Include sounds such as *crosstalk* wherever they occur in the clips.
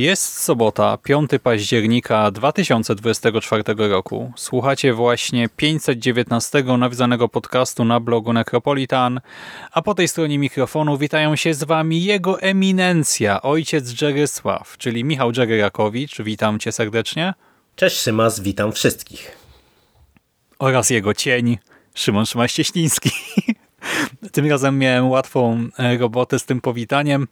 Jest sobota, 5 października 2024 roku. Słuchacie właśnie 519 nawiązanego podcastu na blogu Necropolitan, a po tej stronie mikrofonu witają się z Wami jego eminencja, ojciec Jerysław, czyli Michał Dżeryrakowicz. Witam Cię serdecznie. Cześć Szymas, witam wszystkich. Oraz jego cień, Szymon Szymaś-Cieśliński. *laughs* Tym razem miałem łatwą e, robotę z tym powitaniem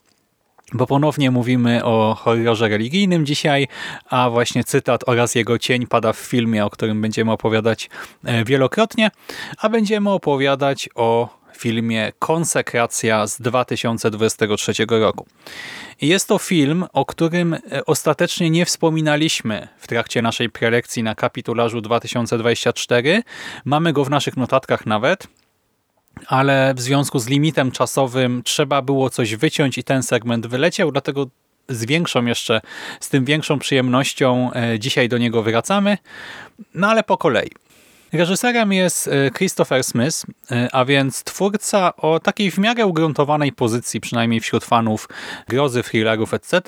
bo ponownie mówimy o horrorze religijnym dzisiaj, a właśnie cytat oraz jego cień pada w filmie, o którym będziemy opowiadać e, wielokrotnie, a będziemy opowiadać o filmie Konsekracja z 2023 roku. Jest to film, o którym e, ostatecznie nie wspominaliśmy w trakcie naszej prelekcji na kapitularzu 2024. Mamy go w naszych notatkach nawet, ale w związku z limitem czasowym trzeba było coś wyciąć i ten segment wyleciał, dlatego z większą jeszcze, z tym większą przyjemnością e, dzisiaj do niego wracamy, no ale po kolei. Reżyserem jest e, Christopher Smith, e, a więc twórca o takiej w miarę ugruntowanej pozycji, przynajmniej wśród fanów grozy, thrillerów, etc.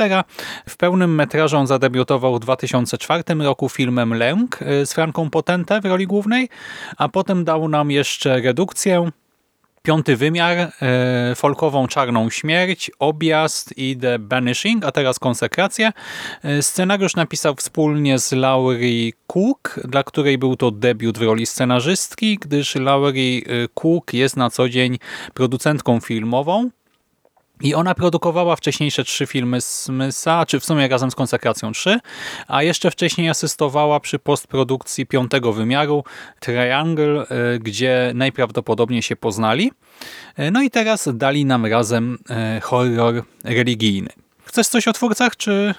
W pełnym metrażu on zadebiutował w 2004 roku filmem Lęk z Franką Potente w roli głównej, a potem dał nam jeszcze redukcję Piąty wymiar, e, folkową czarną śmierć, objazd i The Banishing, a teraz konsekracja. E, scenariusz napisał wspólnie z Laurie Cook, dla której był to debiut w roli scenarzystki, gdyż Laurie e, Cook jest na co dzień producentką filmową. I ona produkowała wcześniejsze trzy filmy Smitha, czy w sumie razem z Konsekracją trzy, a jeszcze wcześniej asystowała przy postprodukcji piątego wymiaru Triangle, e, gdzie najprawdopodobniej się poznali. E, no i teraz dali nam razem e, horror religijny. Chcesz coś o twórcach, czy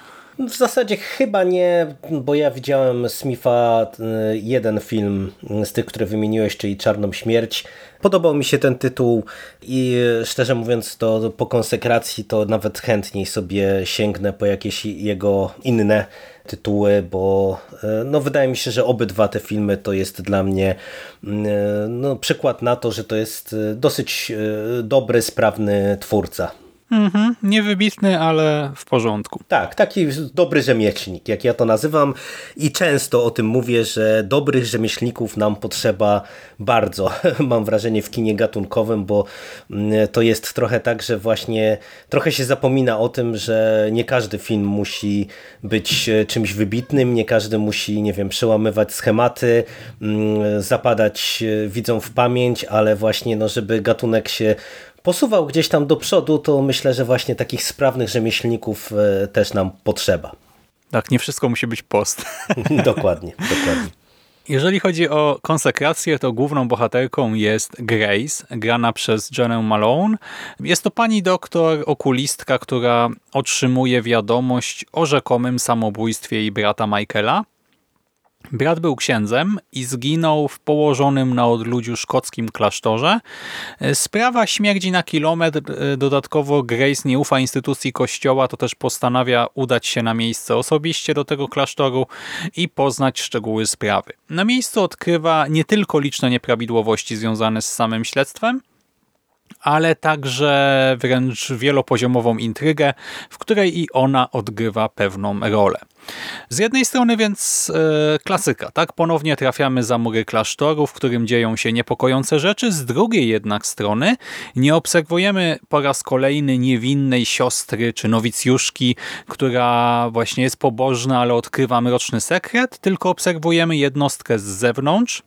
w zasadzie chyba nie, bo ja widziałem Smitha jeden film z tych, które wymieniłeś, czyli Czarną Śmierć. Podobał mi się ten tytuł i szczerze mówiąc to po konsekracji to nawet chętniej sobie sięgnę po jakieś jego inne tytuły, bo no, wydaje mi się, że obydwa te filmy to jest dla mnie no, przykład na to, że to jest dosyć dobry, sprawny twórca. Mhm, niewybitny, ale w porządku. Tak, taki dobry rzemieślnik, jak ja to nazywam. I często o tym mówię, że dobrych rzemieślników nam potrzeba bardzo, *laughs* mam wrażenie, w kinie gatunkowym, bo mm, to jest trochę tak, że właśnie trochę się zapomina o tym, że nie każdy film musi być e, czymś wybitnym, nie każdy musi, nie wiem, przełamywać schematy, mm, zapadać e, widzom w pamięć, ale właśnie, no, żeby gatunek się posuwał gdzieś tam do przodu, to myślę, że właśnie takich sprawnych rzemieślników e, też nam potrzeba. Tak, nie wszystko musi być post. *laughs* dokładnie, dokładnie. Jeżeli chodzi o konsekrację, to główną bohaterką jest Grace, grana przez Jenę Malone. Jest to pani doktor, okulistka, która otrzymuje wiadomość o rzekomym samobójstwie jej brata Michaela. Brat był księdzem i zginął w położonym na odludziu szkockim klasztorze. Sprawa śmierdzi na kilometr. Dodatkowo Grace nie ufa instytucji kościoła, to też postanawia udać się na miejsce osobiście do tego klasztoru i poznać szczegóły sprawy. Na miejscu odkrywa nie tylko liczne nieprawidłowości związane z samym śledztwem, ale także wręcz wielopoziomową intrygę, w której i ona odgrywa pewną rolę. Z jednej strony więc e, klasyka, tak? Ponownie trafiamy za mury klasztoru, w którym dzieją się niepokojące rzeczy. Z drugiej jednak strony nie obserwujemy po raz kolejny niewinnej siostry czy nowicjuszki, która właśnie jest pobożna, ale odkrywa mroczny sekret, tylko obserwujemy jednostkę z zewnątrz,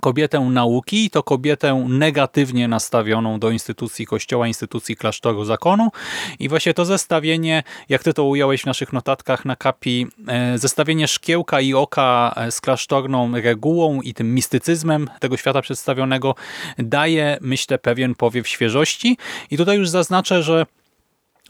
kobietę nauki, to kobietę negatywnie nastawioną do instytucji kościoła, instytucji klasztoru zakonu. I właśnie to zestawienie, jak ty to ująłeś w naszych notatkach na kapi, e, zestawienie szkiełka i oka e, z klasztorną regułą i tym mistycyzmem tego świata przedstawionego daje, myślę, pewien powiew świeżości. I tutaj już zaznaczę, że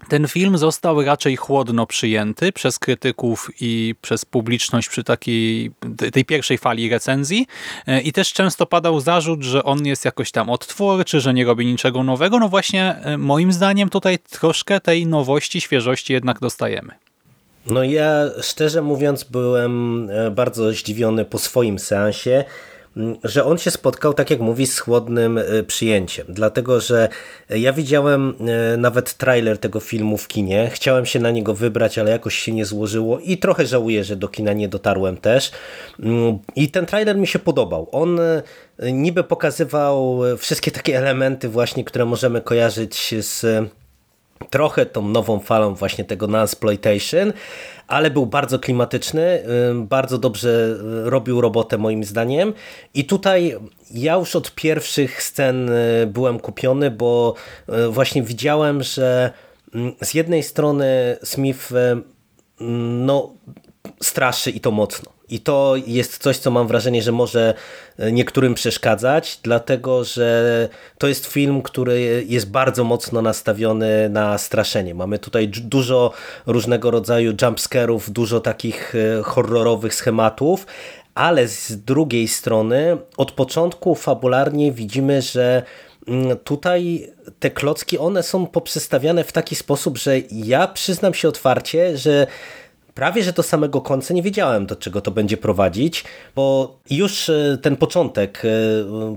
ten film został raczej chłodno przyjęty przez krytyków i przez publiczność przy takiej tej pierwszej fali recenzji e, i też często padał zarzut, że on jest jakoś tam odtwórczy, że nie robi niczego nowego. No właśnie e, moim zdaniem tutaj troszkę tej nowości, świeżości jednak dostajemy. No ja szczerze mówiąc byłem e, bardzo zdziwiony po swoim seansie że on się spotkał, tak jak mówi, z chłodnym e, przyjęciem. Dlatego, że ja widziałem e, nawet trailer tego filmu w kinie. Chciałem się na niego wybrać, ale jakoś się nie złożyło i trochę żałuję, że do kina nie dotarłem też. I ten trailer mi się podobał. On e, niby pokazywał wszystkie takie *laughs* elementy właśnie, które możemy kojarzyć z trochę tą nową falą właśnie tego non-exploitation, ale był bardzo klimatyczny, bardzo dobrze y, robił robotę moim zdaniem i tutaj ja już od pierwszych scen y, byłem kupiony, bo y, właśnie widziałem, że z jednej strony Smith no, straszy i to mocno. I to jest coś, co mam wrażenie, że może e, niektórym przeszkadzać, dlatego że to jest film, który jest bardzo mocno nastawiony na straszenie. Mamy tutaj dużo różnego rodzaju jumpscarów, dużo takich e, horrorowych schematów, ale z drugiej strony od początku fabularnie widzimy, że mm, tutaj te klocki, one są poprzestawiane w taki sposób, że ja przyznam się otwarcie, że prawie że do samego końca nie wiedziałem, do czego to będzie prowadzić, bo już e, ten początek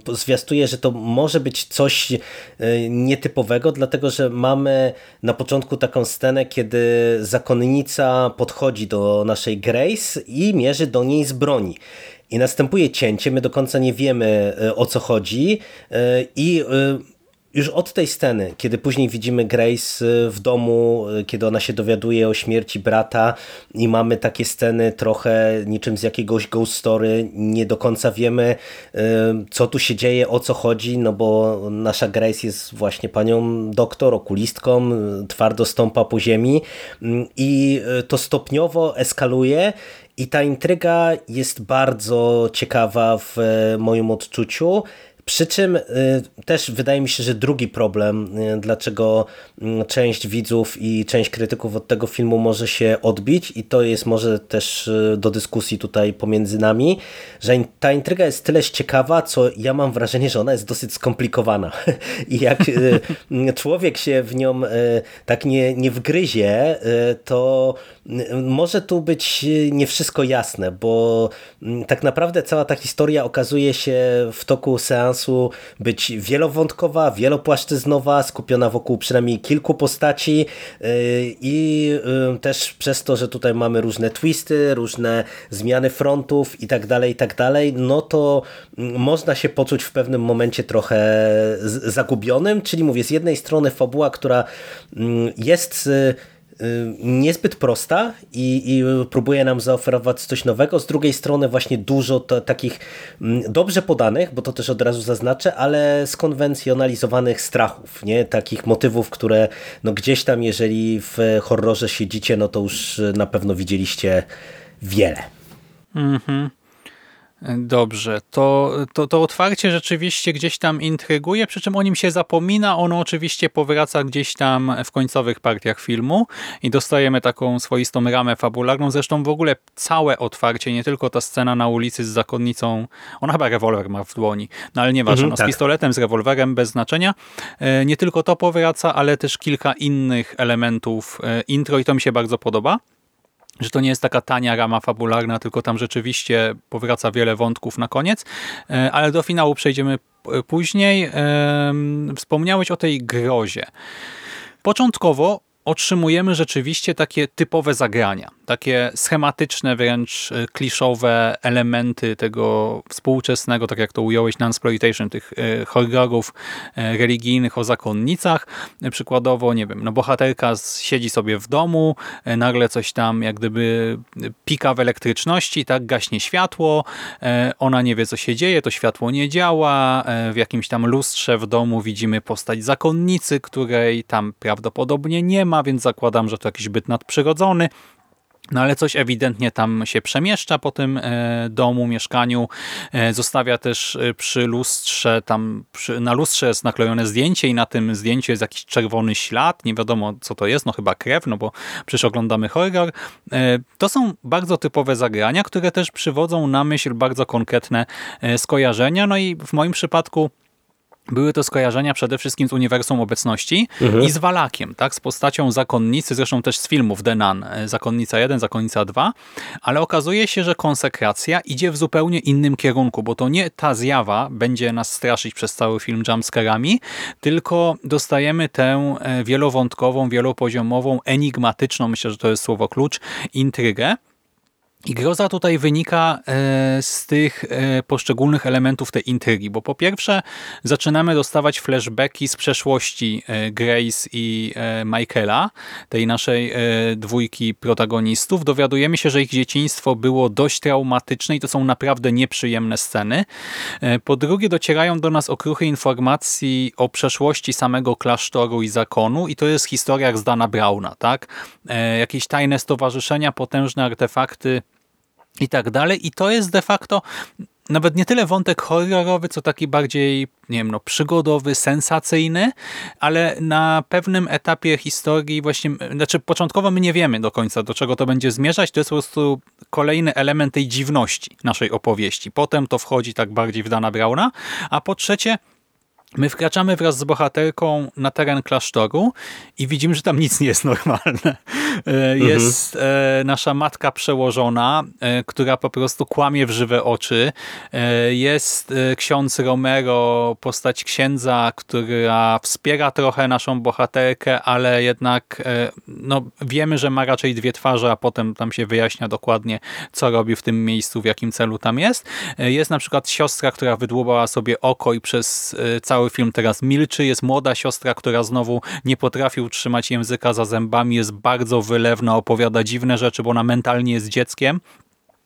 e, zwiastuje, że to może być coś e, nietypowego, dlatego że mamy na początku taką scenę, kiedy zakonnica podchodzi do naszej Grace i mierzy do niej z broni. I następuje cięcie, my do końca nie wiemy o co chodzi i już od tej sceny, kiedy później widzimy Grace y, w domu, y, kiedy ona się dowiaduje o śmierci brata i mamy takie sceny trochę niczym z jakiegoś ghost story, nie do końca wiemy y, co tu się dzieje, o co chodzi, no bo nasza Grace jest właśnie panią doktor, okulistką, twardo stąpa po ziemi i to stopniowo eskaluje i ta intryga jest bardzo ciekawa w moim odczuciu. Przy czym y, też wydaje mi się, że drugi problem, y, dlaczego mm, część widzów i część krytyków od tego filmu może się odbić i to jest może też y, do dyskusji tutaj pomiędzy nami, że ta intryga jest tyleż ciekawa, co ja mam wrażenie, że ona jest dosyć skomplikowana. *laughs* I jak *laughs* człowiek się w nią tak nie, nie wgryzie, to może tu być nie wszystko jasne, bo mm, tak naprawdę cała ta historia okazuje się w toku seansu być wielowątkowa, wielopłaszczyznowa, skupiona wokół przynajmniej kilku postaci yy, i yy, też przez to, że tutaj mamy różne twisty, różne zmiany frontów i tak dalej, i tak dalej, no to mm, można się poczuć w pewnym momencie trochę zagubionym, czyli mówię, z jednej strony fabuła, która mm, jest Y, niezbyt prosta i, i próbuje nam zaoferować coś nowego. Z drugiej strony właśnie dużo takich mm, dobrze podanych, bo to też od razu zaznaczę, ale skonwencjonalizowanych strachów, nie? takich motywów, które no gdzieś tam, jeżeli w horrorze siedzicie, no to już na pewno widzieliście wiele. Mhm. Dobrze, to, to, to otwarcie rzeczywiście gdzieś tam intryguje, przy czym o nim się zapomina, ono oczywiście powraca gdzieś tam w końcowych partiach filmu i dostajemy taką swoistą ramę fabularną, zresztą w ogóle całe otwarcie, nie tylko ta scena na ulicy z zakonnicą, ona chyba rewolwer ma w dłoni, no ale nieważne, mhm, no, z tak. pistoletem, z rewolwerem, bez znaczenia, e, nie tylko to powraca, ale też kilka innych elementów e, intro i to mi się bardzo podoba że to nie jest taka tania rama fabularna, tylko tam rzeczywiście powraca wiele wątków na koniec, e, ale do finału przejdziemy później. Wspomniałeś o tej grozie. Początkowo otrzymujemy rzeczywiście takie typowe zagrania, takie schematyczne, wręcz e, kliszowe elementy tego współczesnego, tak jak to ująłeś, non-exploitation, tych e, horrorów e, religijnych o zakonnicach. Przykładowo, nie wiem, no bohaterka siedzi sobie w domu, nagle coś tam jak gdyby pika w elektryczności, tak, gaśnie światło, ona nie wie co się dzieje, to światło nie działa, w jakimś tam lustrze w domu widzimy postać zakonnicy, której tam prawdopodobnie nie ma, więc zakładam, że to jakiś byt nadprzyrodzony. No ale coś ewidentnie tam się przemieszcza po tym e, domu, mieszkaniu. E, zostawia też e, przy lustrze, tam przy, na lustrze jest naklejone zdjęcie i na tym zdjęciu jest jakiś czerwony ślad. Nie wiadomo co to jest, no chyba krew, no bo przecież oglądamy horror. To są bardzo typowe zagrania, które też przywodzą na myśl bardzo konkretne skojarzenia. No i w moim przypadku były to skojarzenia przede wszystkim z uniwersum obecności mhm. i z Walakiem, tak, z postacią zakonnicy, zresztą też z filmów The Nun, Zakonnica 1, Zakonnica 2, ale okazuje się, że konsekracja idzie w zupełnie innym kierunku, bo to nie ta zjawa będzie nas straszyć przez cały film jumpscarami, tylko dostajemy tę e, wielowątkową, wielopoziomową, enigmatyczną, myślę, że to jest słowo klucz, intrygę, i groza tutaj wynika e, z tych e, poszczególnych elementów tej intrygi, bo po pierwsze zaczynamy dostawać flashbacki z przeszłości e, Grace i Michaela, tej naszej dwójki protagonistów. Dowiadujemy się, że ich dzieciństwo było dość traumatyczne i to są naprawdę nieprzyjemne sceny. Po drugie docierają do nas okruchy informacji o przeszłości samego klasztoru i zakonu i to jest historia jak z Dana Brauna, tak? Jakieś tajne stowarzyszenia, potężne artefakty i tak dalej. I to jest de facto nawet nie tyle wątek horrorowy, co taki bardziej, nie wiem, no, przygodowy, sensacyjny, ale na pewnym etapie historii właśnie, znaczy początkowo my nie wiemy do końca, do czego to będzie zmierzać, to jest po prostu kolejny element tej dziwności naszej opowieści. Potem to wchodzi tak bardziej w Dana Brauna, a po trzecie My wkraczamy wraz z bohaterką na teren klasztoru i widzimy, że tam nic nie jest normalne. E, mhm. Jest mhm. nasza matka przełożona, e, która po prostu kłamie w żywe oczy. Jest ksiądz Romero, postać księdza, która wspiera trochę naszą bohaterkę, ale jednak no, wiemy, że ma raczej dwie twarze, a potem tam się wyjaśnia dokładnie, co robi w tym miejscu, w jakim celu tam jest. Jest na przykład siostra, która wydłubała sobie oko i przez cały cały film teraz milczy. Jest młoda siostra, która znowu nie potrafi utrzymać języka za zębami, jest bardzo wylewna, opowiada dziwne rzeczy, bo ona mentalnie jest dzieckiem.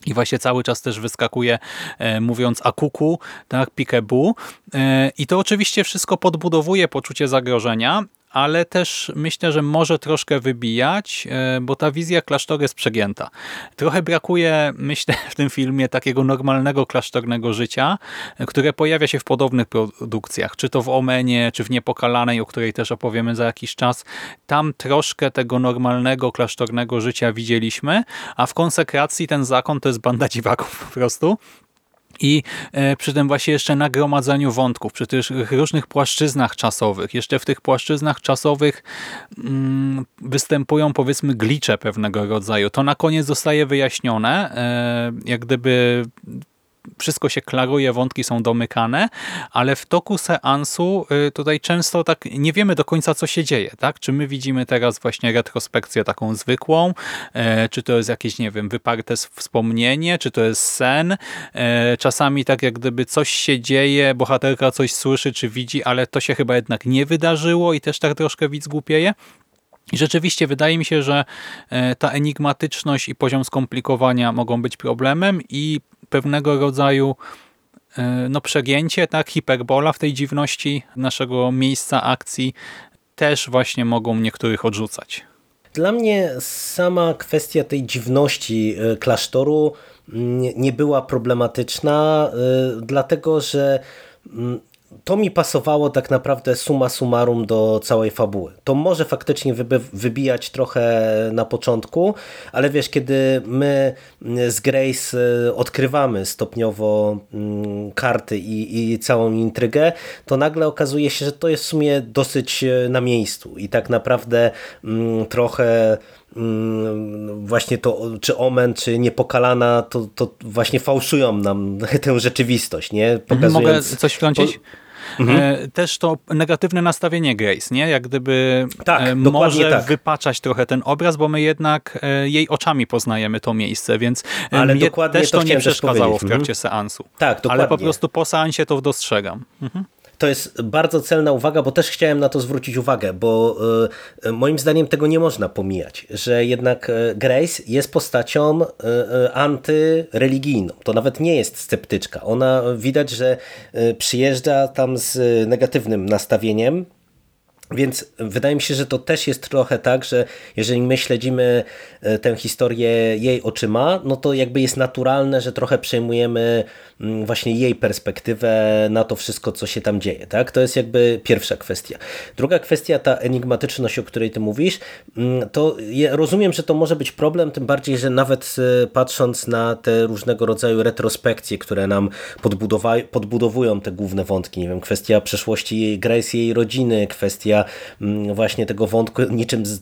I właśnie cały czas też wyskakuje e, mówiąc akuku, tak, pikebu. E, I to oczywiście wszystko podbudowuje poczucie zagrożenia, ale też myślę, że może troszkę wybijać, e, bo ta wizja klasztoru jest przegięta. Trochę brakuje, myślę, w tym filmie takiego normalnego klasztornego życia, które pojawia się w podobnych produkcjach, czy to w Omenie, czy w Niepokalanej, o której też opowiemy za jakiś czas. Tam troszkę tego normalnego klasztornego życia widzieliśmy, a w konsekracji ten zakon to jest banda dziwaków po prostu i e, przy tym właśnie jeszcze nagromadzeniu wątków, przy tych różnych płaszczyznach czasowych. Jeszcze w tych płaszczyznach czasowych mm, występują powiedzmy glicze pewnego rodzaju. To na koniec zostaje wyjaśnione, e, jak gdyby wszystko się klaruje, wątki są domykane, ale w toku seansu y, tutaj często tak nie wiemy do końca, co się dzieje. tak? Czy my widzimy teraz właśnie retrospekcję taką zwykłą, e, czy to jest jakieś, nie wiem, wyparte wspomnienie, czy to jest sen. E, czasami tak jak gdyby coś się dzieje, bohaterka coś słyszy, czy widzi, ale to się chyba jednak nie wydarzyło i też tak troszkę widz głupieje. I rzeczywiście wydaje mi się, że e, ta enigmatyczność i poziom skomplikowania mogą być problemem i pewnego rodzaju e, no, przegięcie, tak, hiperbola w tej dziwności naszego miejsca akcji też właśnie mogą niektórych odrzucać. Dla mnie sama kwestia tej dziwności e, klasztoru nie była problematyczna, dlatego że to mi pasowało tak naprawdę suma summarum do całej fabuły. To może faktycznie wybijać trochę na początku, ale wiesz, kiedy my z Grace e, odkrywamy stopniowo mm, karty i, i całą intrygę, to nagle okazuje się, że to jest w sumie dosyć e, na miejscu i tak naprawdę mm, trochę mm, właśnie to, czy Omen, czy Niepokalana, to, to właśnie fałszują nam *laughs* tę rzeczywistość, nie? Pokazując, Mogę coś wtrącić? mhm. też to negatywne nastawienie Grace, nie? Jak gdyby tak, może tak. wypaczać trochę ten obraz, bo my jednak jej oczami poznajemy to miejsce, więc Ale dokładnie też to, to nie przeszkadzało w mhm. trakcie seansu. Tak, dokładnie. Ale po prostu po seansie to dostrzegam. Mhm to jest bardzo celna uwaga, bo też chciałem na to zwrócić uwagę, bo y, moim zdaniem tego nie można pomijać, że jednak y, Grace jest postacią antyreligijną. To nawet nie jest sceptyczka. Ona widać, że przyjeżdża tam z negatywnym nastawieniem, więc wydaje mi się, że to też jest trochę tak, że jeżeli my śledzimy e, tę historię jej oczyma, no to jakby jest naturalne, że trochę przejmujemy mm, właśnie jej perspektywę na to wszystko, co się tam dzieje. Tak? To jest jakby pierwsza kwestia. Druga kwestia, ta enigmatyczność, o której ty mówisz, mm, to rozumiem, że to może być problem, tym bardziej, że nawet e, patrząc na te różnego rodzaju retrospekcje, które nam podbudowują te główne wątki, nie wiem, kwestia przeszłości Grace i jej rodziny, kwestia Mm, właśnie tego wątku niczym z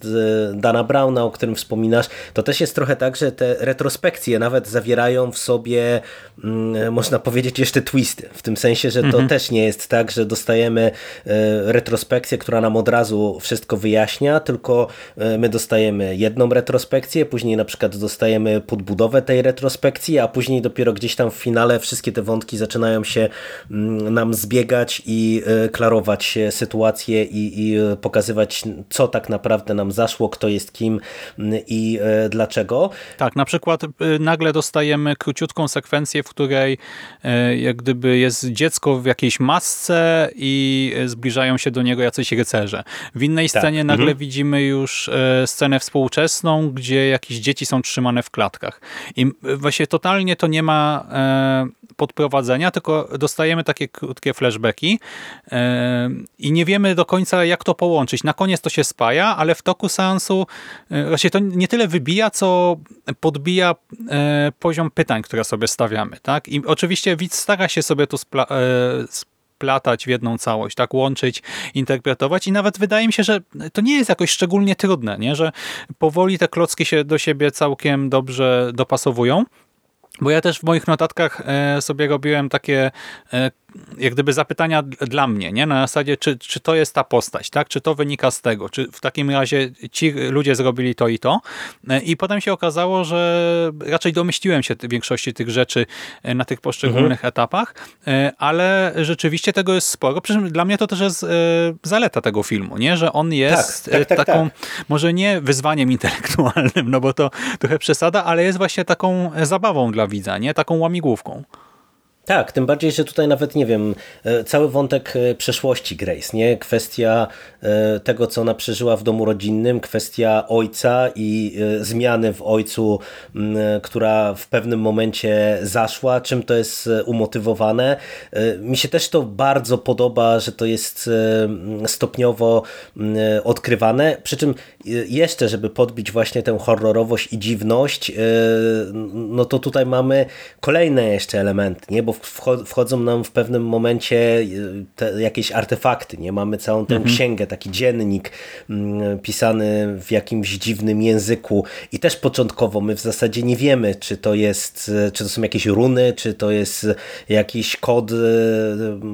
Dana Browna, o którym wspominasz, to też jest trochę tak, że te retrospekcje nawet zawierają w sobie, mm, można powiedzieć, jeszcze twisty. W tym sensie, że to mhm. też nie jest tak, że dostajemy e, retrospekcję, która nam od razu wszystko wyjaśnia, tylko e, my dostajemy jedną retrospekcję, później na przykład dostajemy podbudowę tej retrospekcji, a później dopiero gdzieś tam w finale wszystkie te wątki zaczynają się mm, nam zbiegać i e, klarować sytuację i, i E, pokazywać, co tak naprawdę nam zaszło, kto jest kim i e, dlaczego. Tak, na przykład e, nagle dostajemy króciutką sekwencję, w której jak gdyby jest dziecko w jakiejś masce i zbliżają się do niego jacyś rycerze. W innej tak. scenie nagle mhm. widzimy już scenę współczesną, gdzie jakieś dzieci są trzymane w klatkach. I właśnie totalnie to nie ma podprowadzenia, tylko dostajemy takie krótkie flashbacki i nie wiemy do końca, jak to połączyć. Na koniec to się spaja, ale w toku seansu e, właśnie to nie tyle wybija, co podbija e, poziom pytań, które sobie stawiamy. Tak? I oczywiście widz stara się sobie to spla e, w jedną całość, tak łączyć, interpretować i nawet wydaje mi się, że to nie jest jakoś szczególnie trudne, nie? że powoli te klocki się do siebie całkiem dobrze dopasowują. Bo ja też w moich notatkach sobie robiłem takie jak gdyby zapytania dla mnie, nie? na zasadzie, czy, czy to jest ta postać, tak? czy to wynika z tego, czy w takim razie ci ludzie zrobili to i to. I potem się okazało, że raczej domyśliłem się większości tych rzeczy e, na tych poszczególnych mhm. etapach, e, ale rzeczywiście tego jest sporo. Przy czym dla mnie to też jest e, zaleta tego filmu, nie? że on jest tak, tak, tak, taką, tak. może nie wyzwaniem intelektualnym, *laughs* no bo to trochę przesada, ale jest właśnie taką zabawą dla widza, nie? taką łamigłówką. Tak, tym bardziej, że tutaj nawet, nie wiem, e, cały wątek e, przeszłości Grace, nie? Kwestia tego, co ona przeżyła w domu rodzinnym, kwestia ojca i zmiany w ojcu, która w pewnym momencie zaszła, czym to jest umotywowane. Mi się też to bardzo podoba, że to jest stopniowo odkrywane, przy czym jeszcze, żeby podbić właśnie tę horrorowość i dziwność, no to tutaj mamy kolejne jeszcze elementy, nie? Bo wchodzą nam w pewnym momencie e, jakieś artefakty, nie? Mamy całą tę mhm. księgę, taki dziennik mm, pisany w jakimś dziwnym języku i też początkowo my w zasadzie nie wiemy, czy to jest, e, czy to są jakieś runy, czy to jest jakiś kod e,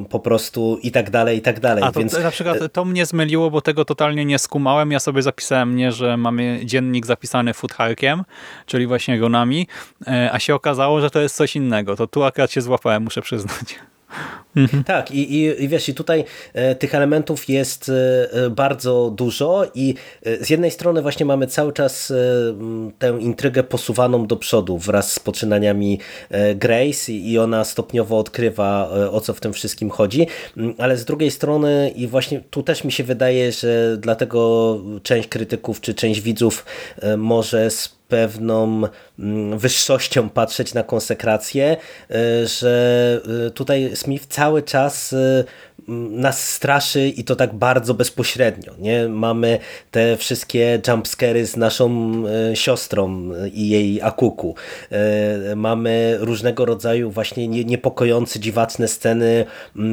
po prostu i tak dalej, i tak dalej. A to Więc... na przykład to mnie zmyliło, bo tego totalnie nie skumałem. Ja sobie zapisałem, nie, że mamy dziennik zapisany futharkiem, czyli właśnie runami, a się okazało, że to jest coś innego. To tu akurat się złapałem muszę przyznać. Mhm. Tak, i, i, i wiesz, i tutaj e, tych elementów jest e, e bardzo dużo i e, z jednej strony właśnie mamy cały czas e, tę intrygę posuwaną do przodu wraz z poczynaniami e, Grace i ona stopniowo odkrywa o co w tym wszystkim chodzi, ale z drugiej strony i właśnie tu też mi się wydaje, że dlatego część krytyków czy część widzów może pewną mm, wyższością patrzeć na konsekrację, e, że e, tutaj Smith cały czas e, nas straszy i to tak bardzo bezpośrednio. Nie? Mamy te wszystkie jumpscary z naszą siostrą i jej akuku. Mamy różnego rodzaju właśnie niepokojące, dziwaczne sceny,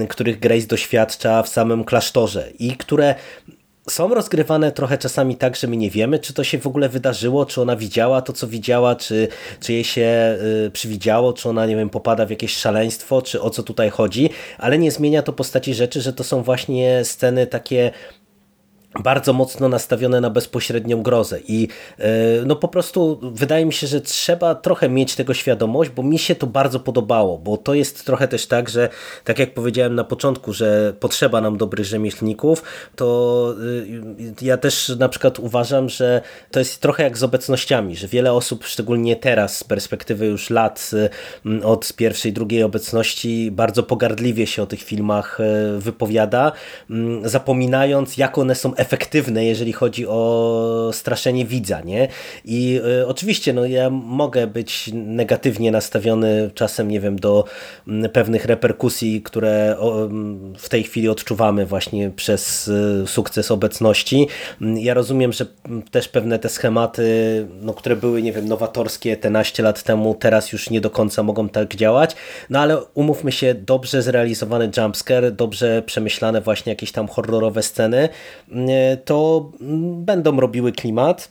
których Grace doświadcza w samym klasztorze i które są rozgrywane trochę czasami tak, że my nie wiemy, czy to się w ogóle wydarzyło, czy ona widziała to, co widziała, czy, czy jej się y, przywidziało, czy ona, nie wiem, popada w jakieś szaleństwo, czy o co tutaj chodzi, ale nie zmienia to postaci rzeczy, że to są właśnie sceny takie bardzo mocno nastawione na bezpośrednią grozę. I e, no po prostu wydaje mi się, że trzeba trochę mieć tego świadomość, bo mi się to bardzo podobało, bo to jest trochę też tak, że tak jak powiedziałem na początku, że potrzeba nam dobrych rzemieślników, to e, ja też na przykład uważam, że to jest trochę jak z obecnościami, że wiele osób, szczególnie teraz z perspektywy już lat e, od pierwszej, drugiej obecności bardzo pogardliwie się o tych filmach wypowiada, zapominając jak one są efektywne, jeżeli chodzi o straszenie widza, nie? I y, oczywiście, no ja mogę być negatywnie nastawiony czasem, nie wiem, do m, pewnych reperkusji, które o, m, w tej chwili odczuwamy właśnie przez y, sukces obecności. Ja rozumiem, że też pewne te schematy, no, które były, nie wiem, nowatorskie te naście lat temu, teraz już nie do końca mogą tak działać, no ale umówmy się, dobrze zrealizowany jumpscare, dobrze przemyślane właśnie jakieś tam horrorowe sceny, to będą robiły klimat.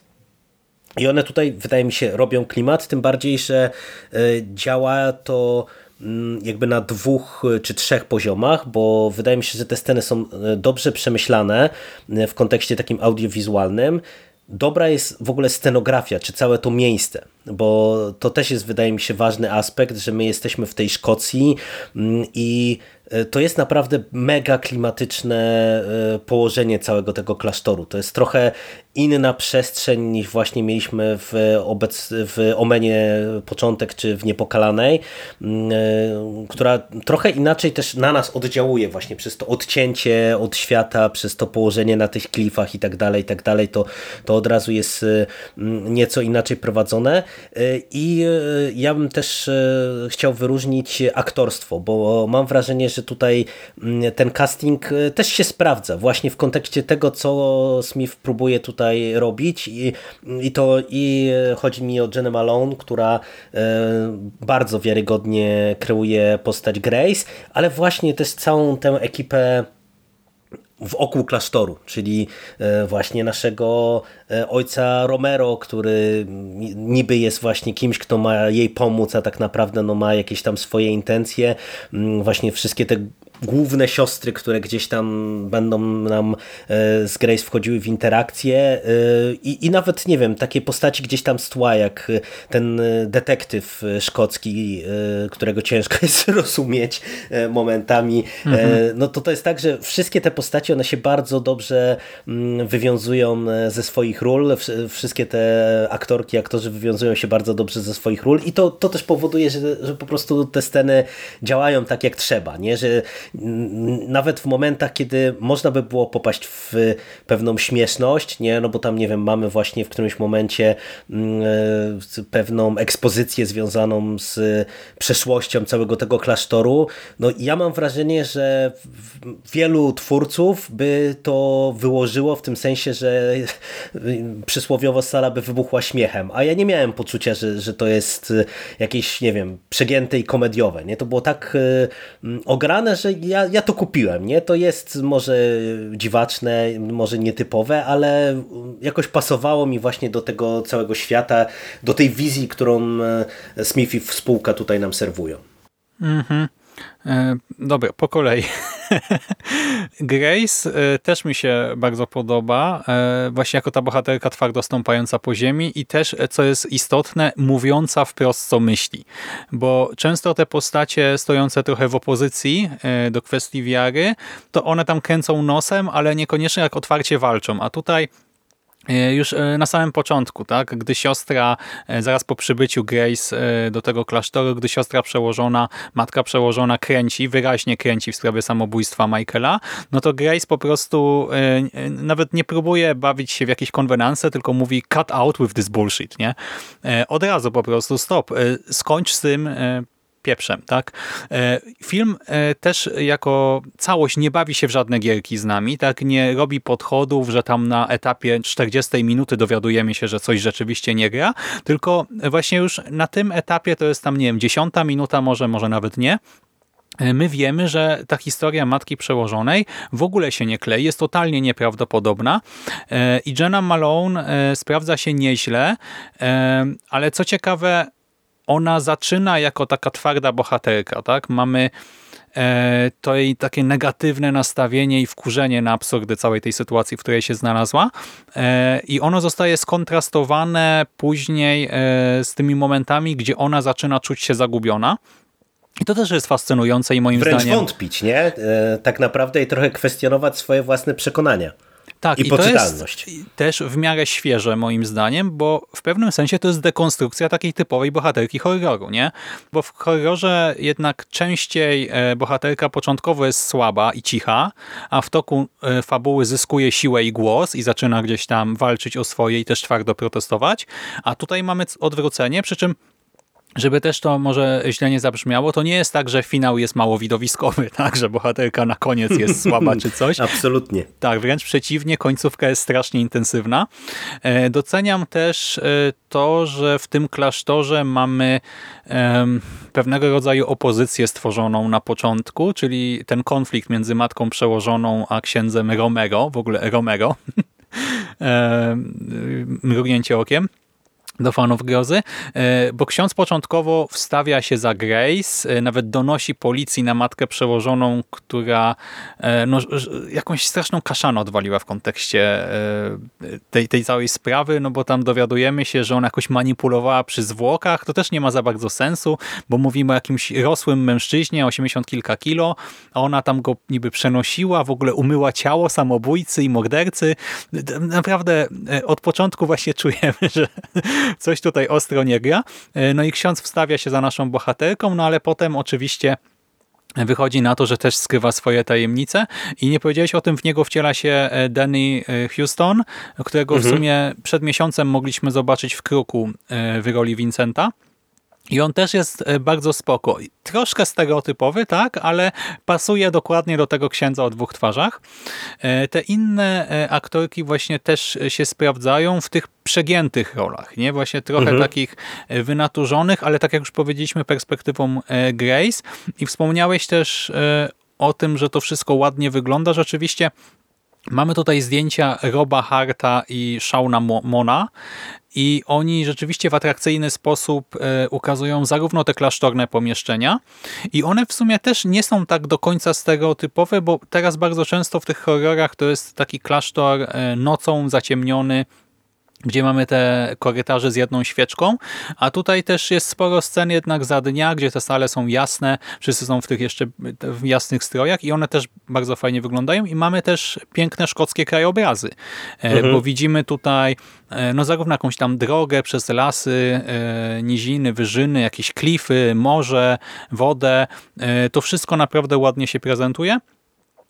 I one tutaj, wydaje mi się, robią klimat, tym bardziej, że e, działa to mm, jakby na dwóch czy trzech poziomach, bo wydaje mi się, że te sceny są e, dobrze przemyślane e, w kontekście takim audiowizualnym. Dobra jest w ogóle scenografia, czy całe to miejsce, bo to też jest, wydaje mi się, ważny aspekt, że my jesteśmy w tej Szkocji mm, i E, to jest naprawdę mega klimatyczne e, położenie całego tego klasztoru. To jest trochę inna przestrzeń niż właśnie mieliśmy w, obec, w Omenie początek czy w Niepokalanej, mm, e, która trochę inaczej też na nas oddziałuje właśnie przez to odcięcie od świata, przez to położenie na tych klifach i tak dalej, i tak dalej, to, to od razu jest nieco inaczej prowadzone i ja bym też chciał wyróżnić aktorstwo, bo mam wrażenie, że tutaj mm, ten casting e, też się sprawdza właśnie w kontekście tego, co Smith próbuje tutaj robić i, i to i chodzi mi o Jenna Malone, która e, bardzo wiarygodnie kreuje postać Grace, ale właśnie też całą tę ekipę wokół klasztoru, czyli e, właśnie naszego ojca Romero, który niby jest właśnie kimś, kto ma jej pomóc, a tak naprawdę no, ma jakieś tam swoje intencje. Mm, właśnie wszystkie te główne siostry, które gdzieś tam będą nam e, z Grace wchodziły w interakcje e, i, i nawet, nie wiem, takie postaci gdzieś tam z tła, jak ten detektyw szkocki, którego ciężko *laughs* jest rozumieć momentami, mhm. no to to jest tak, że wszystkie te postaci, one się bardzo dobrze mm, wywiązują ze swoich ról, wszystkie te aktorki, aktorzy wywiązują się bardzo dobrze ze swoich ról i to, to też powoduje, że, że po prostu te sceny działają tak jak trzeba, nie? że nawet w momentach, kiedy można by było popaść w pewną śmieszność, nie? no bo tam nie wiem, mamy właśnie w którymś momencie mm, e, pewną ekspozycję związaną z przeszłością całego tego klasztoru, no ja mam wrażenie, że wielu twórców by to wyłożyło w tym sensie, że przysłowiowo sala by wybuchła śmiechem, a ja nie miałem poczucia, że, że to jest jakieś, nie wiem, przegięte i komediowe, nie? To było tak e, ograne, że ja, ja to kupiłem, nie? To jest może dziwaczne, może nietypowe, ale jakoś pasowało mi właśnie do tego całego świata, do tej wizji, którą e, Smith i spółka tutaj nam serwują. Mhm. E, dobra, po kolei. *laughs* Grace e, też mi się bardzo podoba, e, właśnie jako ta bohaterka twardo stąpająca po ziemi i też, co jest istotne, mówiąca wprost co myśli. Bo często te postacie stojące trochę w opozycji do kwestii wiary, to one tam kręcą nosem, ale niekoniecznie jak otwarcie walczą. A tutaj E, już e, na samym początku, tak, gdy siostra, e, zaraz po przybyciu Grace do tego klasztoru, gdy siostra przełożona, matka przełożona kręci, wyraźnie kręci w sprawie samobójstwa Michaela, no to Grace po prostu nawet nie próbuje bawić się w jakieś konwenanse, tylko mówi cut out with this bullshit, nie? Od razu po prostu stop, skończ z tym, pieprzem. Tak? E, film e, też jako całość nie bawi się w żadne gierki z nami, tak? nie robi podchodów, że tam na etapie 40 minuty dowiadujemy się, że coś rzeczywiście nie gra, tylko właśnie już na tym etapie to jest tam, nie wiem, 10 minuta, może, może nawet nie, my wiemy, że ta historia matki przełożonej w ogóle się nie klei, jest totalnie nieprawdopodobna i Jenna Malone sprawdza się nieźle, ale co ciekawe, ona zaczyna jako taka twarda bohaterka, tak? Mamy e, to jej takie negatywne nastawienie i wkurzenie na absurdy całej tej sytuacji, w której się znalazła e, i ono zostaje skontrastowane później e, z tymi momentami, gdzie ona zaczyna czuć się zagubiona. I to też jest fascynujące i moim Wręcz zdaniem... wątpić, nie? Tak naprawdę i trochę kwestionować swoje własne przekonania. Tak, i, i to jest też w miarę świeże moim zdaniem, bo w pewnym sensie to jest dekonstrukcja takiej typowej bohaterki horroru, nie? Bo w horrorze jednak częściej e, bohaterka początkowo jest słaba i cicha, a w toku e, fabuły zyskuje siłę i głos i zaczyna gdzieś tam walczyć o swoje i też twardo protestować, a tutaj mamy odwrócenie, przy czym żeby też to może źle nie zabrzmiało, to nie jest tak, że finał jest mało widowiskowy, *laughs* tak, że bohaterka na koniec jest *laughs* słaba czy coś. Absolutnie. Tak, wręcz przeciwnie, końcówka jest strasznie intensywna. E, doceniam też e, to, że w tym klasztorze mamy pewnego rodzaju opozycję stworzoną na początku, czyli ten konflikt między matką przełożoną a księdzem Romero, w ogóle Romero, *laughs* mrugnięcie okiem do fanów grozy, e, bo ksiądz początkowo wstawia się za Grace, e, nawet donosi policji na matkę przełożoną, która e, no, jakąś straszną kaszanę odwaliła w kontekście tej, tej całej sprawy, no bo tam dowiadujemy się, że ona jakoś manipulowała przy zwłokach, to też nie ma za bardzo sensu, bo mówimy o jakimś rosłym mężczyźnie, 80 kilka kilo, a ona tam go niby przenosiła, w ogóle umyła ciało samobójcy i mordercy. Naprawdę od początku właśnie *laughs* czujemy, że coś tutaj ostro nie gra. E, no i ksiądz wstawia się za naszą bohaterką, no ale potem oczywiście wychodzi na to, że też skrywa swoje tajemnice i nie powiedziałeś o tym, w niego wciela się e, Danny e, Houston, którego mhm. w sumie przed miesiącem mogliśmy zobaczyć w Kruku w roli Vincenta. I on też jest e, bardzo spoko. Troszkę stereotypowy, tak, ale pasuje dokładnie do tego księdza o dwóch twarzach. E, te inne e, aktorki właśnie też się sprawdzają w tych przegiętych rolach, nie? Właśnie trochę mhm. takich wynaturzonych, ale tak jak już powiedzieliśmy, perspektywą Grace. I wspomniałeś też o tym, że to wszystko ładnie wygląda. Rzeczywiście Mamy tutaj zdjęcia Roba Harta i Shauna Mona i oni rzeczywiście w atrakcyjny sposób e, ukazują zarówno te klasztorne pomieszczenia i one w sumie też nie są tak do końca stereotypowe, bo teraz bardzo często w tych horrorach to jest taki klasztor e, nocą zaciemniony, gdzie mamy te korytarze z jedną świeczką, a tutaj też jest sporo scen jednak za dnia, gdzie te sale są jasne, wszyscy są w tych jeszcze w jasnych strojach i one też bardzo fajnie wyglądają i mamy też piękne szkockie krajobrazy, e, mhm. bo widzimy tutaj e, no zarówno jakąś tam drogę przez lasy, e, niziny, wyżyny, jakieś klify, morze, wodę, to wszystko naprawdę ładnie się prezentuje.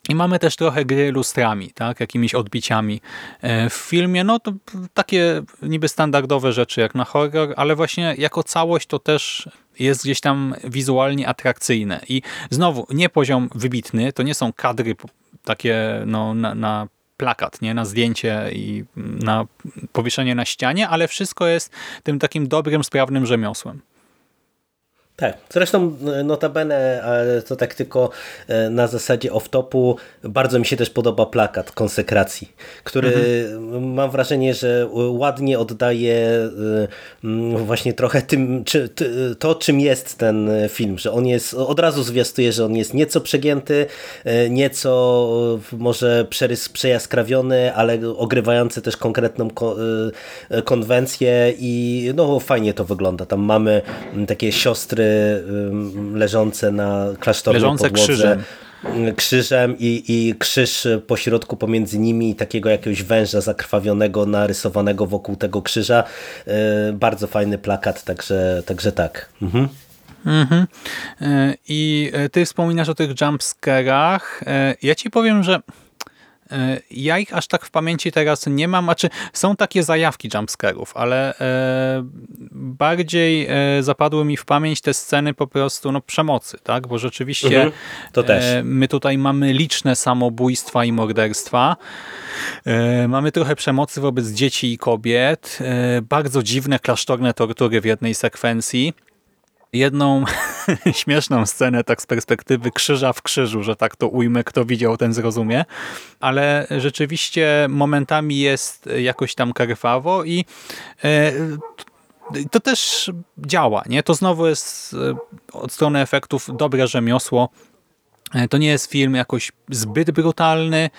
I mamy też trochę gry lustrami, tak, jakimiś odbiciami e, w filmie. No to takie niby standardowe rzeczy jak na horror, ale właśnie jako całość to też jest gdzieś tam wizualnie atrakcyjne. I znowu, nie poziom wybitny, to nie są kadry takie no, na, na plakat, nie na zdjęcie i na powieszenie na ścianie, ale wszystko jest tym takim dobrym, sprawnym rzemiosłem. Tak, zresztą e, notabene, ale to tak tylko e, na zasadzie off-topu, bardzo mi się też podoba plakat konsekracji, który mhm. mam wrażenie, że ładnie oddaje e, właśnie trochę tym, czy, to czym jest ten film, że on jest, od razu zwiastuje, że on jest nieco przegięty, nieco może przerys przejaskrawiony, ale ogrywający też konkretną konwencję i no fajnie to wygląda. Tam mamy takie siostry leżące na klasztornej leżące podłodze. Krzyżem krzyżem i, i krzyż pośrodku pomiędzy nimi i takiego jakiegoś węża zakrwawionego, narysowanego wokół tego krzyża. E, bardzo fajny plakat, także, także tak. Mhm. Mhm. E, I ty wspominasz o tych jumpscarach. E, ja ci powiem, że ja ich aż tak w pamięci teraz nie mam, a czy są takie zajawki jumpscarów, ale e, bardziej e, zapadły mi w pamięć te sceny po prostu no, przemocy, tak? bo rzeczywiście mhm, to też. my tutaj mamy liczne samobójstwa i morderstwa. Mamy trochę przemocy wobec dzieci i kobiet, bardzo dziwne klasztorne tortury w jednej sekwencji. Jedną *laughs* śmieszną scenę tak z perspektywy krzyża w krzyżu, że tak to ujmę, kto widział, ten zrozumie, ale rzeczywiście momentami jest jakoś tam krwawo i e, to też działa, nie? To znowu jest e, od strony efektów dobre rzemiosło. E, to nie jest film jakoś zbyt brutalny.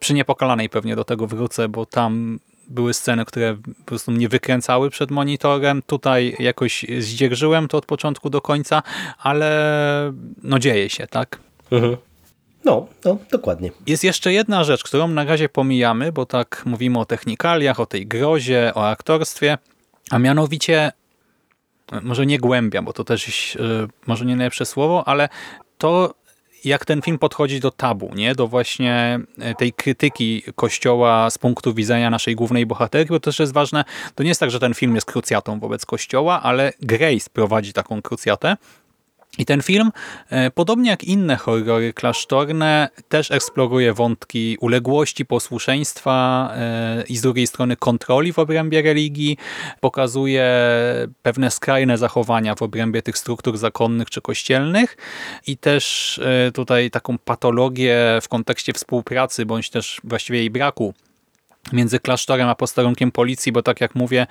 Przy Niepokalanej pewnie do tego wrócę, bo tam były sceny, które po prostu mnie wykręcały przed monitorem. Tutaj jakoś zdzierżyłem to od początku do końca, ale no dzieje się, tak? Mhm. No, no, dokładnie. Jest jeszcze jedna rzecz, którą na razie pomijamy, bo tak mówimy o technikaliach, o tej grozie, o aktorstwie, a mianowicie może nie głębia, bo to też yy, może nie najlepsze słowo, ale to jak ten film podchodzi do tabu, nie? do właśnie e, tej krytyki Kościoła z punktu widzenia naszej głównej bohaterki, bo to też jest ważne, to nie jest tak, że ten film jest krucjatą wobec Kościoła, ale Grace prowadzi taką krucjatę i ten film, e, podobnie jak inne horrory klasztorne, też eksploruje wątki uległości, posłuszeństwa e, i z drugiej strony kontroli w obrębie religii, pokazuje pewne skrajne zachowania w obrębie tych struktur zakonnych czy kościelnych i też e, tutaj taką patologię w kontekście współpracy, bądź też właściwie jej braku między klasztorem a posterunkiem policji, bo tak jak mówię,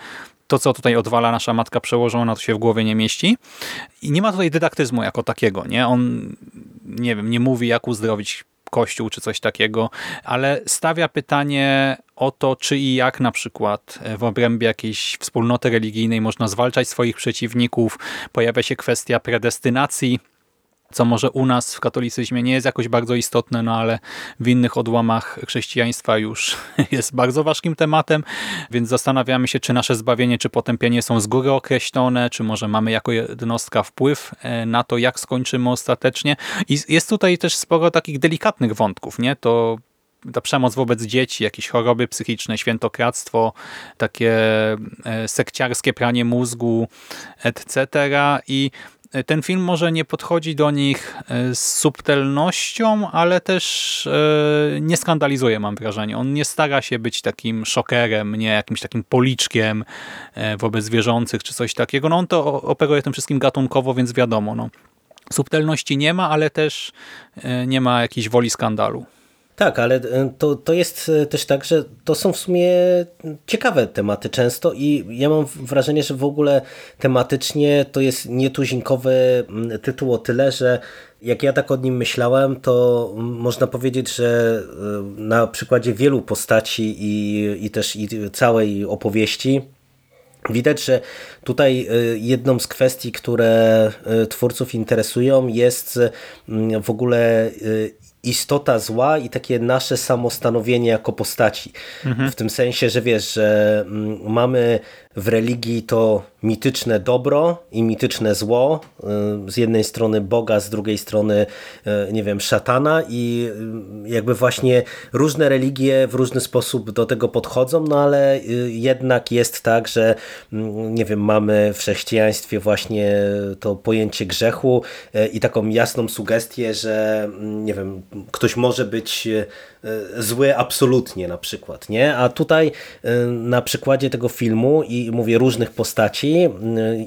to, co tutaj odwala nasza matka przełożona, to się w głowie nie mieści. I nie ma tutaj dydaktyzmu jako takiego. nie? On, nie wiem, nie mówi, jak uzdrowić kościół czy coś takiego, ale stawia pytanie o to, czy i jak na przykład w obrębie jakiejś wspólnoty religijnej można zwalczać swoich przeciwników. Pojawia się kwestia predestynacji, co może u nas w katolicyzmie nie jest jakoś bardzo istotne, no ale w innych odłamach chrześcijaństwa już *laughs* jest bardzo ważkim tematem, więc zastanawiamy się, czy nasze zbawienie, czy potępienie są z góry określone, czy może mamy jako jednostka wpływ e, na to, jak skończymy ostatecznie. I jest tutaj też sporo takich delikatnych wątków, nie? To ta przemoc wobec dzieci, jakieś choroby psychiczne, świętokradztwo, takie e, sekciarskie pranie mózgu, etc. I ten film może nie podchodzi do nich e, z subtelnością, ale też e, nie skandalizuje, mam wrażenie. On nie stara się być takim szokerem, nie jakimś takim policzkiem e, wobec wierzących czy coś takiego. No on to operuje tym wszystkim gatunkowo, więc wiadomo, no. subtelności nie ma, ale też nie ma jakiejś woli skandalu. Tak, ale e, to, to jest e, też tak, że to są w sumie ciekawe tematy często i ja mam wrażenie, że w ogóle tematycznie to jest nietuzinkowy tytuł o tyle, że jak ja tak o nim myślałem, to można powiedzieć, że e, na przykładzie wielu postaci i, i też i całej opowieści Widać, że tutaj jedną z kwestii, które twórców interesują jest w ogóle istota zła i takie nasze samostanowienie jako postaci. Mhm. W tym sensie, że wiesz, że mm, mamy w religii to mityczne dobro i mityczne zło. Y, z jednej strony Boga, z drugiej strony, y, nie wiem, szatana i y, jakby właśnie różne religie w różny sposób do tego podchodzą, no ale jednak jest tak, że mm, nie wiem, mamy w chrześcijaństwie właśnie to pojęcie grzechu i taką jasną sugestię, że mm, nie wiem, ktoś może być zły absolutnie na przykład, nie? A tutaj na przykładzie tego filmu i mówię różnych postaci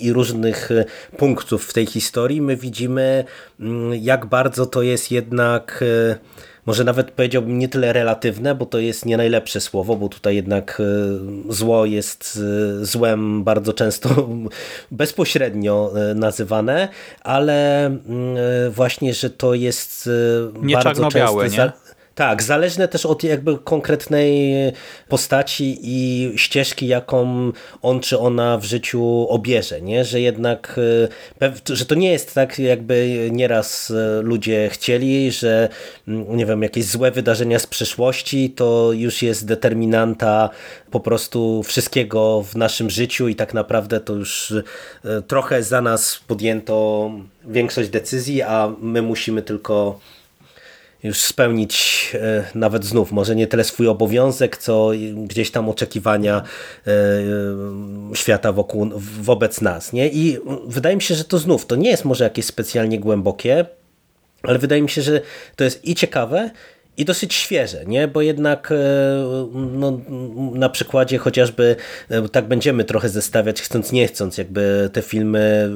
i różnych punktów w tej historii my widzimy jak bardzo to jest jednak może nawet powiedziałbym nie tyle relatywne, bo to jest nie najlepsze słowo, bo tutaj jednak zło jest złem bardzo często *laughs* bezpośrednio nazywane, ale właśnie, że to jest nie bardzo często... Tak, zależne też od jakby konkretnej postaci i ścieżki, jaką on czy ona w życiu obierze, nie? że jednak, e, że to nie jest tak jakby nieraz e, ludzie chcieli, że mm, nie wiem, jakieś złe wydarzenia z przeszłości to już jest determinanta po prostu wszystkiego w naszym życiu i tak naprawdę to już e, trochę za nas podjęto większość decyzji, a my musimy tylko już spełnić e, nawet znów, może nie tyle swój obowiązek, co gdzieś tam oczekiwania e, świata wokół, wobec nas. Nie? I wydaje mi się, że to znów, to nie jest może jakieś specjalnie głębokie, ale wydaje mi się, że to jest i ciekawe, i dosyć świeże, nie? bo jednak e, no, na przykładzie chociażby e, tak będziemy trochę zestawiać, chcąc nie chcąc, jakby te filmy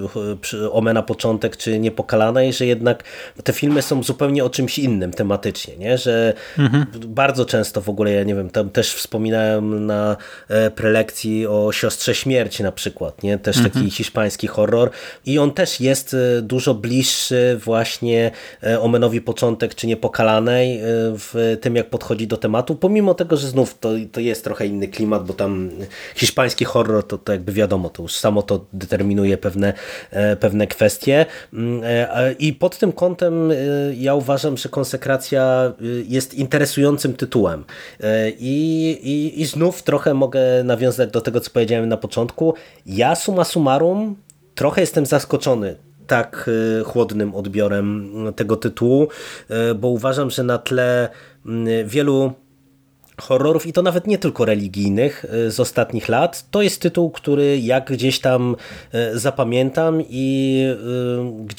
Ome na początek czy Niepokalanej, że jednak te filmy są zupełnie o czymś innym tematycznie, nie? że mhm. bardzo często w ogóle, ja nie wiem, tam też wspominałem na e, prelekcji o Siostrze Śmierci na przykład, nie? też mhm. taki hiszpański horror i on też jest dużo bliższy właśnie Omenowi początek czy Niepokalanej w tym, jak podchodzi do tematu, pomimo tego, że znów to, to jest trochę inny klimat, bo tam hiszpański horror to, to jakby wiadomo, to już samo to determinuje pewne, e, pewne kwestie mm, e, i pod tym kątem e, ja uważam, że konsekracja jest interesującym tytułem i, i, i znów trochę mogę nawiązać do tego, co powiedziałem na początku. Ja suma summarum trochę jestem zaskoczony tak e, chłodnym odbiorem tego tytułu, e, bo uważam, że na tle wielu horrorów i to nawet nie tylko religijnych z ostatnich lat. To jest tytuł, który jak gdzieś tam zapamiętam i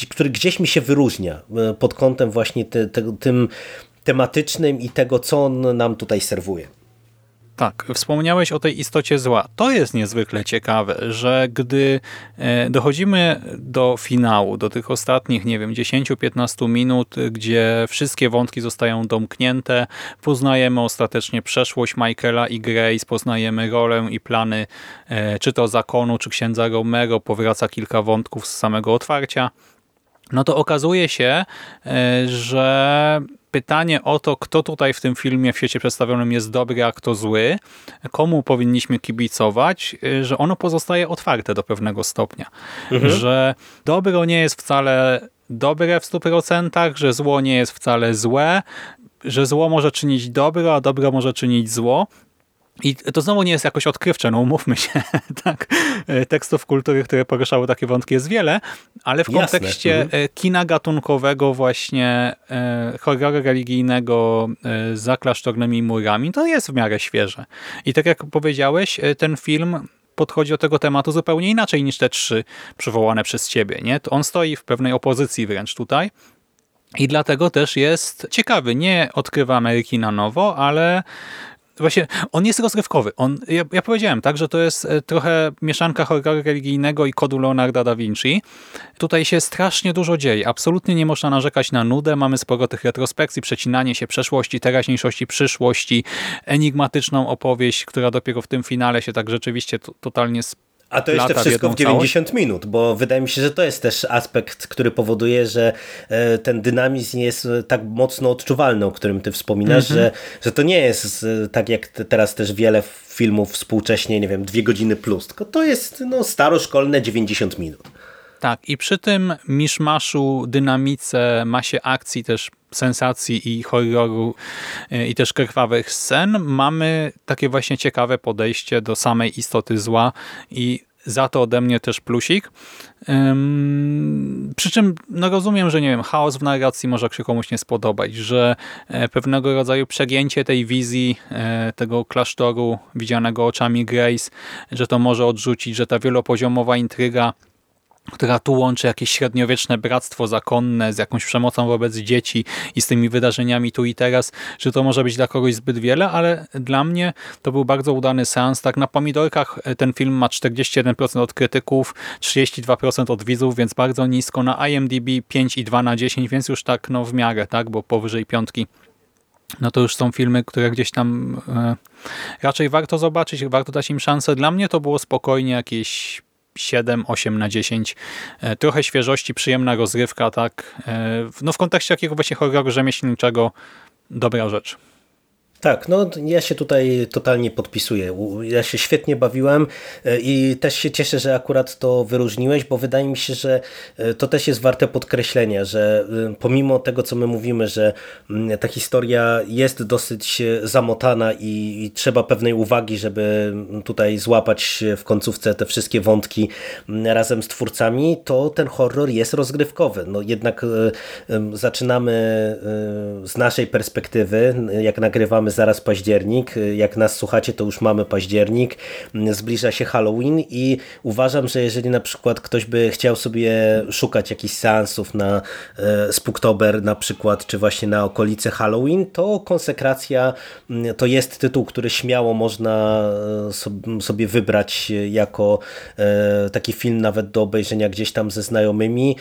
który gdzieś mi się wyróżnia pod kątem właśnie te, te, tym tematycznym i tego, co on nam tutaj serwuje. Tak, wspomniałeś o tej istocie zła. To jest niezwykle ciekawe, że gdy e, dochodzimy do finału, do tych ostatnich, nie wiem, 10-15 minut, gdzie wszystkie wątki zostają domknięte, poznajemy ostatecznie przeszłość Michaela i Grace, poznajemy rolę i plany e, czy to zakonu, czy księdza Romero, powraca kilka wątków z samego otwarcia, no to okazuje się, e, że pytanie o to, kto tutaj w tym filmie w świecie przedstawionym jest dobry, a kto zły, komu powinniśmy kibicować, y, że ono pozostaje otwarte do pewnego stopnia. Mhm. Że dobro nie jest wcale dobre w 100%, że zło nie jest wcale złe, że zło może czynić dobro, a dobro może czynić zło. I to znowu nie jest jakoś odkrywcze, no umówmy się, *laughs* tak. Tekstów kultury, które poruszały takie wątki jest wiele, ale w kontekście mhm. E, kina gatunkowego właśnie e, horroru religijnego e, za klasztornymi murami, to jest w miarę świeże. I tak jak powiedziałeś, ten film podchodzi do tego tematu zupełnie inaczej niż te trzy przywołane przez ciebie. Nie? To on stoi w pewnej opozycji wręcz tutaj. I dlatego też jest ciekawy. Nie odkrywa Ameryki na nowo, ale Właśnie, on jest rozrywkowy. On, ja, ja, powiedziałem, tak, że to jest e, trochę mieszanka horroru religijnego i kodu Leonarda da Vinci. Tutaj się strasznie dużo dzieje. Absolutnie nie można narzekać na nudę. Mamy sporo tych retrospekcji, przecinanie się przeszłości, teraźniejszości, przyszłości, enigmatyczną opowieść, która dopiero w tym finale się tak rzeczywiście totalnie a to jeszcze wszystko w 90 całość? minut, bo wydaje mi się, że to jest też aspekt, który powoduje, że e, ten dynamizm jest tak mocno odczuwalny, o którym ty wspominasz, mm -hmm. że, że to nie jest tak jak teraz też wiele filmów współcześnie, nie wiem, dwie godziny plus, tylko to jest no, staroszkolne 90 minut. Tak, i przy tym miszmaszu, dynamice, masie akcji, też sensacji i horroru e, i też krwawych scen, mamy takie właśnie ciekawe podejście do samej istoty zła i za to ode mnie też plusik. przy czym no rozumiem, że nie wiem, chaos w narracji może się komuś nie spodobać, że e, pewnego rodzaju przegięcie tej wizji e, tego klasztoru widzianego oczami Grace, że to może odrzucić, że ta wielopoziomowa intryga która tu łączy jakieś średniowieczne bractwo zakonne z jakąś przemocą wobec dzieci i z tymi wydarzeniami tu i teraz, że to może być dla kogoś zbyt wiele, ale dla mnie to był bardzo udany seans. Tak na pomidorkach ten film ma 41% od krytyków, 32% od widzów, więc bardzo nisko. Na IMDb 5,2 na 10, więc już tak no w miarę, tak, bo powyżej piątki no to już są filmy, które gdzieś tam e, raczej warto zobaczyć, warto dać im szansę. Dla mnie to było spokojnie jakieś 7, 8 na 10. E, trochę świeżości, przyjemna rozrywka, tak. E, no w kontekście jakiego właśnie horroru rzemieślniczego dobra rzecz. Tak, no ja się tutaj totalnie podpisuję. Ja się świetnie bawiłem e, i też się cieszę, że akurat to wyróżniłeś, bo wydaje mi się, że e, to też jest warte podkreślenia, że e, pomimo tego, co my mówimy, że mm, ta historia jest dosyć zamotana i, i trzeba pewnej uwagi, żeby tutaj złapać w końcówce te wszystkie wątki mm, razem z twórcami, to ten horror jest rozgrywkowy. No jednak zaczynamy z naszej perspektywy, jak nagrywamy mamy zaraz październik. Jak nas słuchacie, to już mamy październik. Zbliża się Halloween i uważam, że jeżeli na przykład ktoś by chciał sobie szukać jakichś seansów na e, Spooktober na przykład, czy właśnie na okolice Halloween, to Konsekracja to jest tytuł, który śmiało można sobie wybrać jako taki film nawet do obejrzenia gdzieś tam ze znajomymi,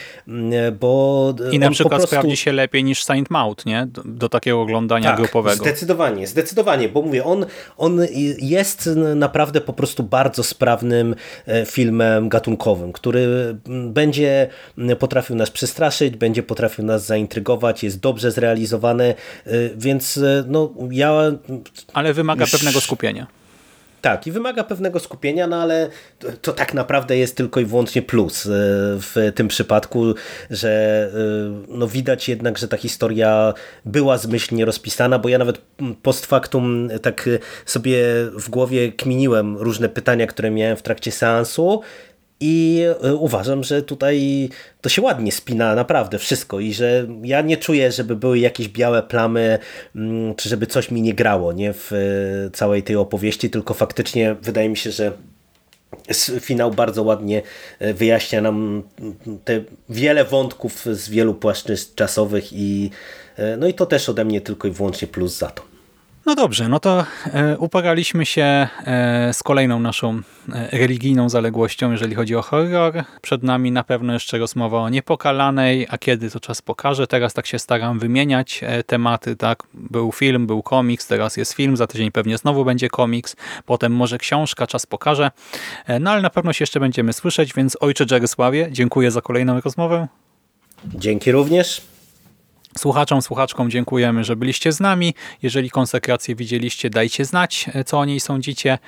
bo I na przykład prostu... sprawdzi się lepiej niż Saint Maud, nie? Do, do takiego oglądania tak, grupowego. zdecydowanie, zdecydowanie, bo mówię, on, on jest naprawdę po prostu bardzo sprawnym e, filmem gatunkowym, który będzie potrafił nas przestraszyć, będzie potrafił nas zaintrygować, jest dobrze zrealizowany, e, więc e, no ja... Ale wymaga już... pewnego skupienia. Tak, i wymaga pewnego skupienia, no ale to, tak naprawdę jest tylko i wyłącznie plus e, w tym przypadku, że e, no widać jednak, że ta historia była zmyślnie rozpisana, bo ja nawet post factum tak sobie w głowie kminiłem różne pytania, które miałem w trakcie seansu i e, uważam, że tutaj to się ładnie spina naprawdę wszystko i że ja nie czuję, żeby były jakieś białe plamy, mm, czy żeby coś mi nie grało nie w e, całej tej opowieści, tylko faktycznie wydaje mi się, że finał bardzo ładnie e, wyjaśnia nam te wiele wątków z wielu płaszczyzn czasowych i no i to też ode mnie tylko i wyłącznie plus za to. No dobrze, no to e, uporaliśmy się e, z kolejną naszą e, religijną zaległością, jeżeli chodzi o horror. Przed nami na pewno jeszcze rozmowa o Niepokalanej, a kiedy to czas pokaże. Teraz tak się staram wymieniać tematy, tak? Był film, był komiks, teraz jest film, za tydzień pewnie znowu będzie komiks, potem może książka, czas pokaże. No ale na pewno się jeszcze będziemy słyszeć, więc ojcze Jarysławie, dziękuję za kolejną rozmowę. Dzięki również. Słuchaczom, słuchaczkom dziękujemy, że byliście z nami. Jeżeli konsekrację widzieliście, dajcie znać, e, co o niej sądzicie.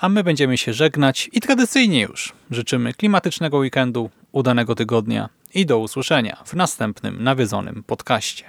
A my będziemy się żegnać i tradycyjnie już życzymy klimatycznego weekendu, udanego tygodnia i do usłyszenia w następnym nawiedzonym podcaście.